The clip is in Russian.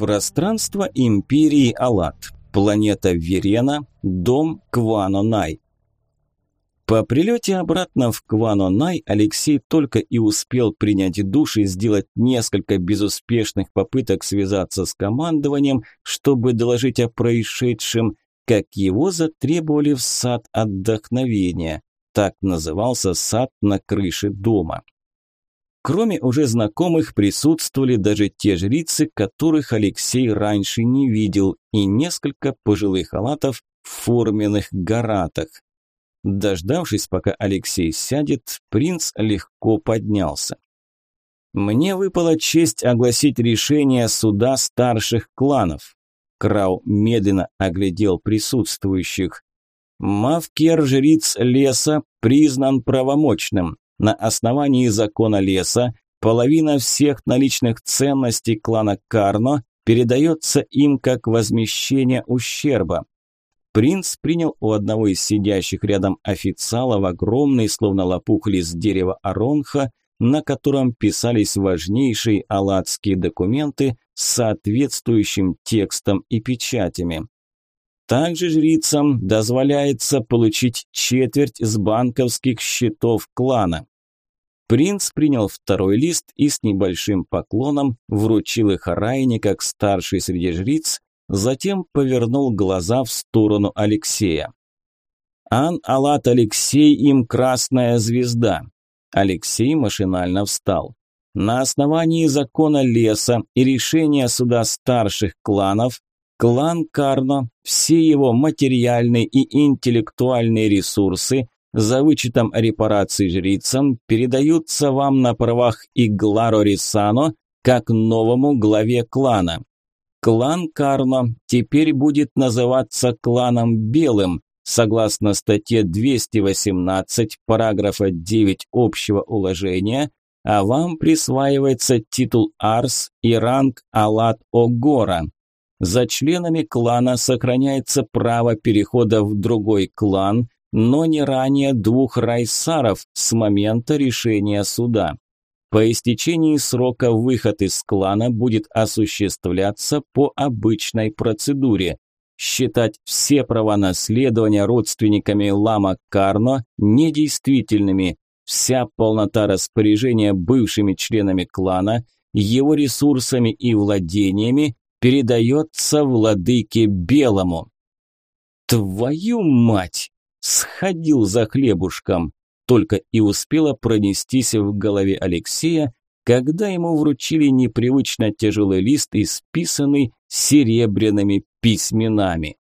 Пространство Империи Алат. Планета Верена. Дом Квано-Най. По прилете обратно в Квано-Най Алексей только и успел принять душ и сделать несколько безуспешных попыток связаться с командованием, чтобы доложить о происшедшем, как его затребовали в сад отдохновения. Так назывался сад на крыше дома. Кроме уже знакомых присутствовали даже те жрицы, которых Алексей раньше не видел, и несколько пожилых халатов в форменных горатах. Дождавшись, пока Алексей сядет, принц легко поднялся. «Мне выпала честь огласить решение суда старших кланов». Крау медленно оглядел присутствующих. Мавкер жриц леса признан правомочным. На основании закона леса половина всех наличных ценностей клана Карно передается им как возмещение ущерба. Принц принял у одного из сидящих рядом официалов огромный, словно лопух лист дерева Аронха, на котором писались важнейшие алладские документы с соответствующим текстом и печатями. Также жрицам дозволяется получить четверть с банковских счетов клана. Принц принял второй лист и с небольшим поклоном вручил их Райне как старший среди жриц, затем повернул глаза в сторону Алексея. «Ан-Алат Алексей им красная звезда». Алексей машинально встал. На основании закона леса и решения суда старших кланов, клан Карно, все его материальные и интеллектуальные ресурсы, за вычетом репараций жрицам, передаются вам на правах Игларо Рисано как новому главе клана. Клан Карно теперь будет называться кланом Белым, согласно статье 218 параграфа 9 общего уложения, а вам присваивается титул Арс и ранг Алат Огора. За членами клана сохраняется право перехода в другой клан, но не ранее двух райсаров с момента решения суда. По истечении срока выход из клана будет осуществляться по обычной процедуре. Считать все права наследования родственниками Лама Карно недействительными. Вся полнота распоряжения бывшими членами клана, его ресурсами и владениями передается владыке Белому. Твою мать! Сходил за хлебушком только и успела пронестись в голове Алексея, когда ему вручили непривычно тяжелый лист, исписанный серебряными письменами.